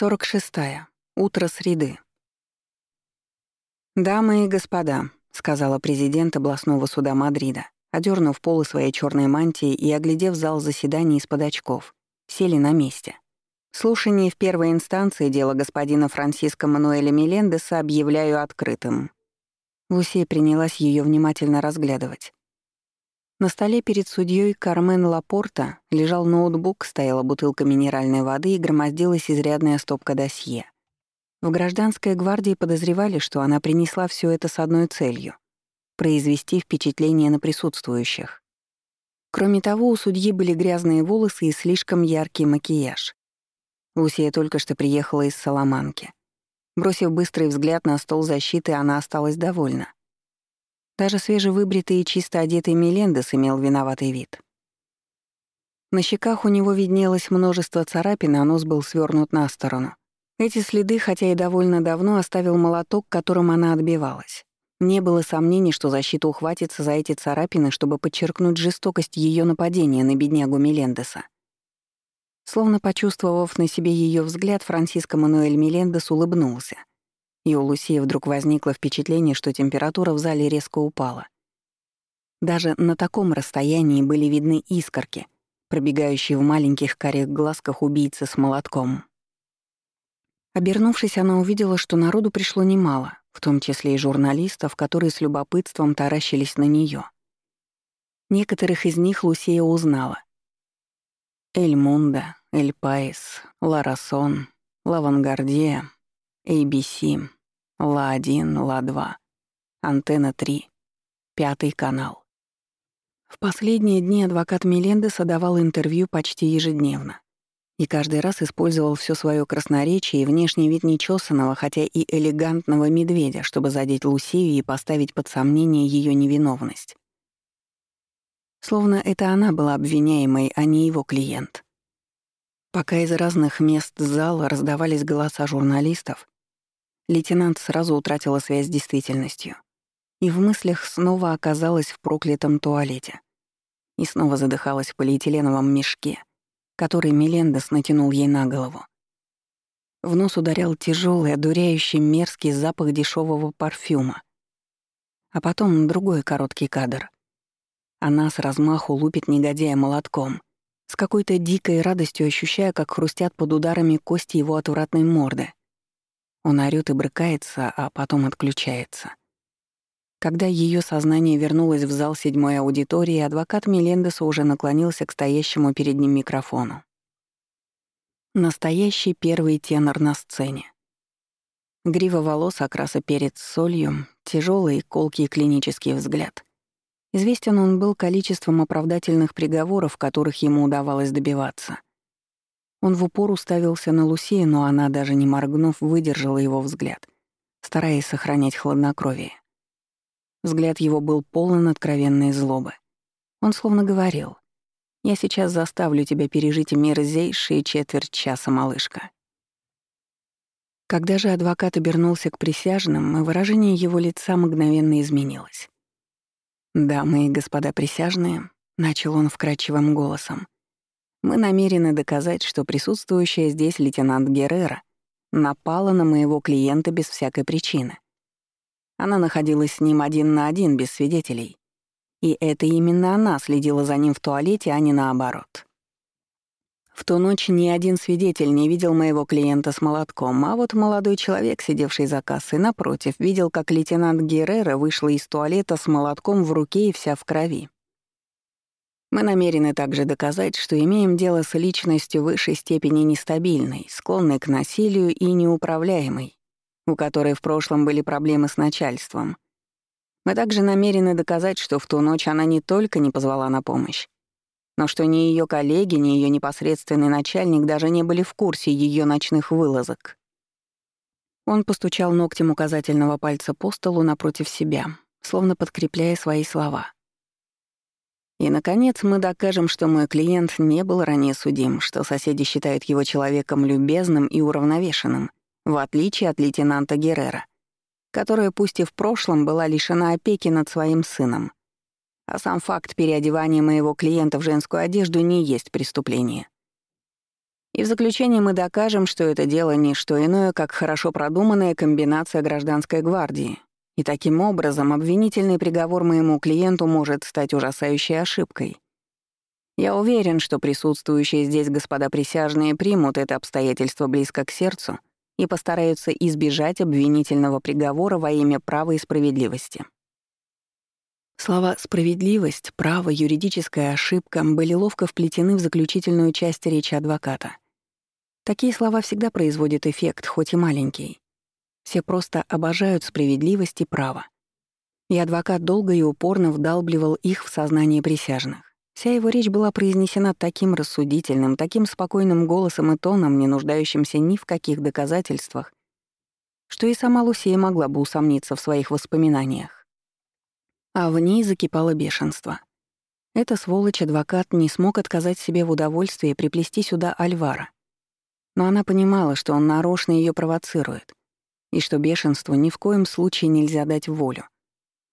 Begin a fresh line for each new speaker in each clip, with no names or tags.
46. Утро среды. «Дамы и господа», — сказала президент областного суда Мадрида, одернув полы своей черной мантии и оглядев зал заседаний из-под очков, сели на месте. Слушание в первой инстанции дела господина Франсиско Мануэля Мелендеса объявляю открытым. Лусия принялась ее внимательно разглядывать. На столе перед судьей Кармен Лапорта лежал ноутбук, стояла бутылка минеральной воды и громоздилась изрядная стопка досье. В гражданской гвардии подозревали, что она принесла все это с одной целью — произвести впечатление на присутствующих. Кроме того, у судьи были грязные волосы и слишком яркий макияж. Лусия только что приехала из Саламанки. Бросив быстрый взгляд на стол защиты, она осталась довольна. Даже свежевыбритый и чисто одетый Мелендес имел виноватый вид. На щеках у него виднелось множество царапин, а нос был свернут на сторону. Эти следы, хотя и довольно давно, оставил молоток, которым она отбивалась. Не было сомнений, что защита ухватится за эти царапины, чтобы подчеркнуть жестокость ее нападения на беднягу Мелендеса. Словно почувствовав на себе ее взгляд, Франциско Мануэль Мелендес улыбнулся — и у Лусии вдруг возникло впечатление, что температура в зале резко упала. Даже на таком расстоянии были видны искорки, пробегающие в маленьких карих глазках убийцы с молотком. Обернувшись, она увидела, что народу пришло немало, в том числе и журналистов, которые с любопытством таращились на нее. Некоторых из них Лусия узнала. Эль Мунда, Эль Паис, Ларасон, Лавангардия, ABC, Ла-1, Ла-2, Антенна 3, Пятый канал. В последние дни адвокат Мелендеса давал интервью почти ежедневно и каждый раз использовал все свое красноречие и внешний вид нечесанного, хотя и элегантного медведя, чтобы задеть Лусию и поставить под сомнение ее невиновность. Словно это она была обвиняемой, а не его клиент. Пока из разных мест зала раздавались голоса журналистов, Лейтенант сразу утратила связь с действительностью. И в мыслях снова оказалась в проклятом туалете. И снова задыхалась в полиэтиленовом мешке, который Мелендес натянул ей на голову. В нос ударял тяжелый, одуряющий мерзкий запах дешевого парфюма. А потом другой короткий кадр. Она с размаху лупит негодяя молотком, с какой-то дикой радостью ощущая, как хрустят под ударами кости его отвратной морды — он орёт и брыкается, а потом отключается. Когда ее сознание вернулось в зал седьмой аудитории, адвокат Мелендеса уже наклонился к стоящему перед ним микрофону. Настоящий первый тенор на сцене. Грива волос окраса перед солью, тяжелый, колкий клинический взгляд. Известен он был количеством оправдательных приговоров, которых ему удавалось добиваться — он в упор уставился на Лусею, но она, даже не моргнув, выдержала его взгляд, стараясь сохранять хладнокровие. Взгляд его был полон откровенной злобы. Он словно говорил, «Я сейчас заставлю тебя пережить мерзейшие четверть часа, малышка». Когда же адвокат обернулся к присяжным, выражение его лица мгновенно изменилось. «Дамы и господа присяжные», — начал он вкрадчивым голосом, — мы намерены доказать, что присутствующая здесь лейтенант Геррера напала на моего клиента без всякой причины. Она находилась с ним один на один, без свидетелей. И это именно она следила за ним в туалете, а не наоборот. В ту ночь ни один свидетель не видел моего клиента с молотком, а вот молодой человек, сидевший за кассой, напротив, видел, как лейтенант Геррера вышла из туалета с молотком в руке и вся в крови. Мы намерены также доказать, что имеем дело с личностью высшей степени нестабильной, склонной к насилию и неуправляемой, у которой в прошлом были проблемы с начальством. Мы также намерены доказать, что в ту ночь она не только не позвала на помощь, но что ни ее коллеги, ни ее непосредственный начальник даже не были в курсе ее ночных вылазок. Он постучал ногтем указательного пальца по столу напротив себя, словно подкрепляя свои слова — и, наконец, мы докажем, что мой клиент не был ранее судим, что соседи считают его человеком любезным и уравновешенным, в отличие от лейтенанта Геррера, которая пусть и в прошлом была лишена опеки над своим сыном. А сам факт переодевания моего клиента в женскую одежду не есть преступление. И в заключение мы докажем, что это дело не что иное, как хорошо продуманная комбинация гражданской гвардии. И таким образом обвинительный приговор моему клиенту может стать ужасающей ошибкой. Я уверен, что присутствующие здесь господа присяжные примут это обстоятельство близко к сердцу и постараются избежать обвинительного приговора во имя права и справедливости. Слова «справедливость», «право», «юридическая ошибка» были ловко вплетены в заключительную часть речи адвоката. Такие слова всегда производят эффект, хоть и маленький. Все просто обожают справедливость и право. И адвокат долго и упорно вдалбливал их в сознание присяжных. Вся его речь была произнесена таким рассудительным, таким спокойным голосом и тоном, не нуждающимся ни в каких доказательствах, что и сама Лусия могла бы усомниться в своих воспоминаниях. А в ней закипало бешенство. Эта сволочь-адвокат не смог отказать себе в удовольствии приплести сюда Альвара. Но она понимала, что он нарочно ее провоцирует, и что бешенству ни в коем случае нельзя дать волю,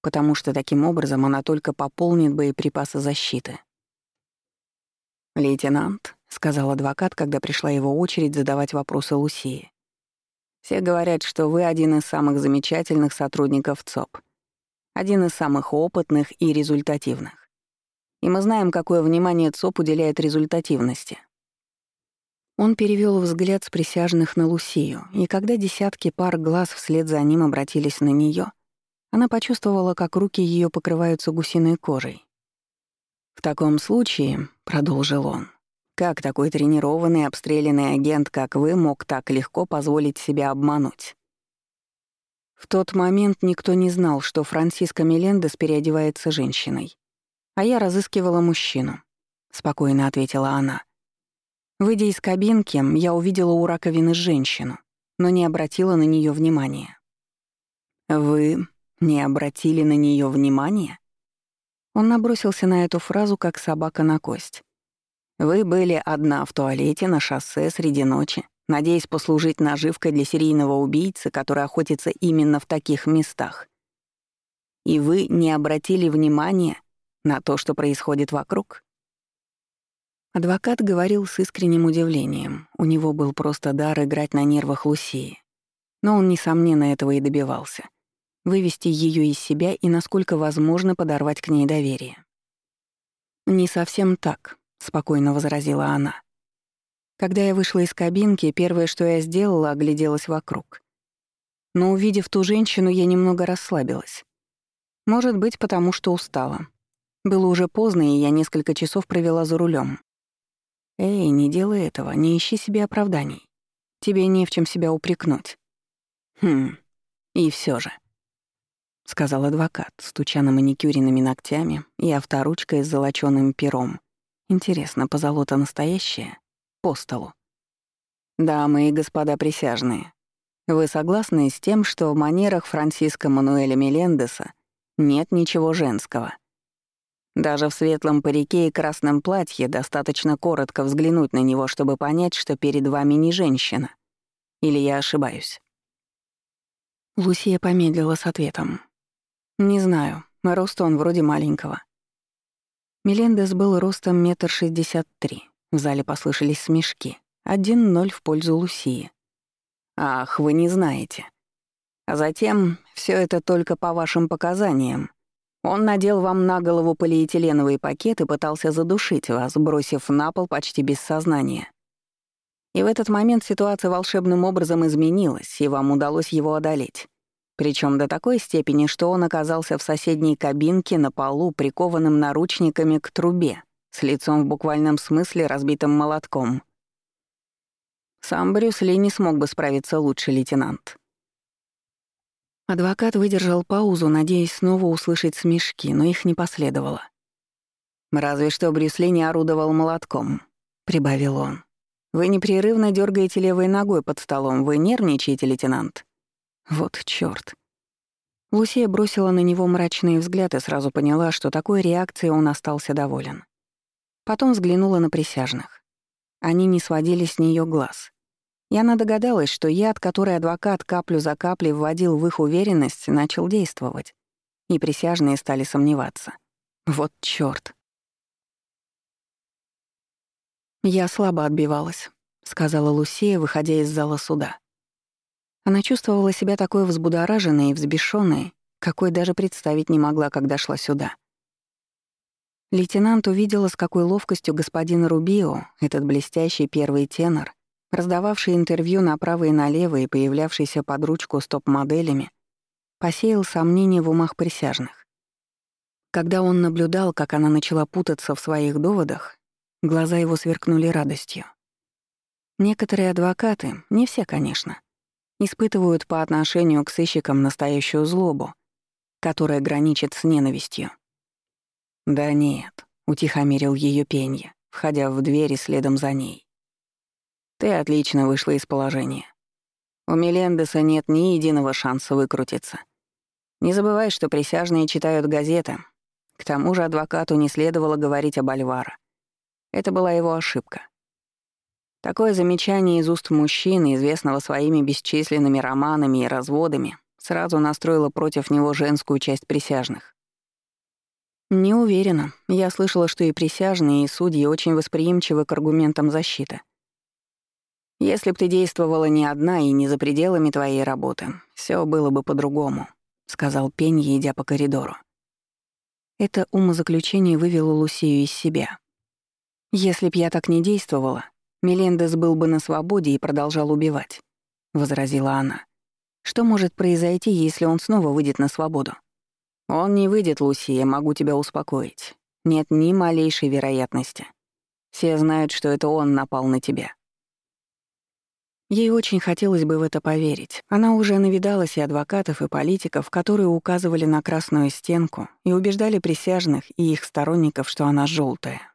потому что таким образом она только пополнит боеприпасы защиты. «Лейтенант», — сказал адвокат, когда пришла его очередь задавать вопросы Лусии. «Все говорят, что вы один из самых замечательных сотрудников ЦОП, один из самых опытных и результативных. И мы знаем, какое внимание ЦОП уделяет результативности». Он перевел взгляд с присяжных на Лусию, и когда десятки пар глаз вслед за ним обратились на нее, она почувствовала, как руки ее покрываются гусиной кожей. «В таком случае», — продолжил он, — «как такой тренированный, обстрелянный агент, как вы, мог так легко позволить себя обмануть?» В тот момент никто не знал, что Франциска Мелендес переодевается женщиной. «А я разыскивала мужчину», — спокойно ответила она. Выйдя из кабинки, я увидела у раковины женщину, но не обратила на нее внимания. «Вы не обратили на нее внимания?» Он набросился на эту фразу, как собака на кость. «Вы были одна в туалете на шоссе среди ночи, надеясь послужить наживкой для серийного убийцы, который охотится именно в таких местах. И вы не обратили внимания на то, что происходит вокруг?» Адвокат говорил с искренним удивлением. У него был просто дар играть на нервах Лусии. Но он, несомненно, этого и добивался вывести ее из себя и, насколько возможно, подорвать к ней доверие. «Не совсем так», — спокойно возразила она. Когда я вышла из кабинки, первое, что я сделала, огляделась вокруг. Но увидев ту женщину, я немного расслабилась. Может быть, потому что устала. Было уже поздно, и я несколько часов провела за рулем. «Эй, не делай этого, не ищи себе оправданий. Тебе не в чем себя упрекнуть». «Хм, и все же. — сказал адвокат, стуча на маникюренными ногтями и авторучкой с золочёным пером. «Интересно, позолота настоящая? По столу». «Дамы и господа присяжные, вы согласны с тем, что в манерах Франциско Мануэля Мелендеса нет ничего женского? Даже в светлом парике и красном платье достаточно коротко взглянуть на него, чтобы понять, что перед вами не женщина. Или я ошибаюсь?» Лусия помедлила с ответом. Не знаю, рост он вроде маленького. Мелендес был ростом метр шестьдесят три. В зале послышались смешки. Один ноль в пользу Лусии. «Ах, вы не знаете». А затем все это только по вашим показаниям. Он надел вам на голову полиэтиленовый пакет и пытался задушить вас, бросив на пол почти без сознания. И в этот момент ситуация волшебным образом изменилась, и вам удалось его одолеть. Причем до такой степени, что он оказался в соседней кабинке на полу, прикованным наручниками к трубе, с лицом в буквальном смысле разбитым молотком. Сам Брюс Ли не смог бы справиться лучше, лейтенант. Адвокат выдержал паузу, надеясь снова услышать смешки, но их не последовало. «Разве что Брюс Ли не орудовал молотком», — прибавил он. «Вы непрерывно дергаете левой ногой под столом. Вы нервничаете, лейтенант?» Вот чёрт. Лусия бросила на него мрачный взгляд и сразу поняла, что такой реакцией он остался доволен. Потом взглянула на присяжных. Они не сводили с неё глаз. И она догадалась, что яд, который адвокат каплю за каплей вводил в их уверенность, начал действовать. И присяжные стали сомневаться. Вот чёрт. Я слабо отбивалась. сказала Лусия, выходя из зала суда. Она чувствовала себя такой взбудораженной и взбешенной, какой даже представить не могла, когда шла сюда. Лейтенант увидела, с какой ловкостью господин Рубио, этот блестящий первый тенор, раздававший интервью направо и налево и появлявшийся под ручку с топ-моделями, посеял сомнения в умах присяжных. Когда он наблюдал, как она начала путаться в своих доводах, глаза его сверкнули радостью. Некоторые адвокаты, не все, конечно, испытывают по отношению к сыщикам настоящую злобу, которая граничит с ненавистью. «Да нет», — утихомирил ее пенье, входя в дверь и следом за ней. «Ты отлично вышла из положения. У Мелендеса нет ни единого шанса выкрутиться. Не забывай, что присяжные читают газеты. К тому же адвокату не следовало говорить об Альваро. Это была его ошибка. Такое замечание из уст мужчины, известного своими бесчисленными романами и разводами, сразу настроило против него женскую часть присяжных. Не уверена. Я слышала, что и присяжные, и судьи очень восприимчивы к аргументам защиты. Если б ты действовала не одна и не за пределами твоей работы, все было бы по-другому, сказал Пенье, идя по коридору. Это умозаключение вывело Лусию из себя. Если б я так не действовала, Мелендес был бы на свободе и продолжал убивать», — возразила она. «Что может произойти, если он снова выйдет на свободу?» «Он не выйдет, Лусия, могу тебя успокоить. Нет ни малейшей вероятности. Все знают, что это он напал на тебя». Ей очень хотелось бы в это поверить. Она уже навидалась и адвокатов, и политиков, которые указывали на красную стенку и убеждали присяжных и их сторонников, что она желтая.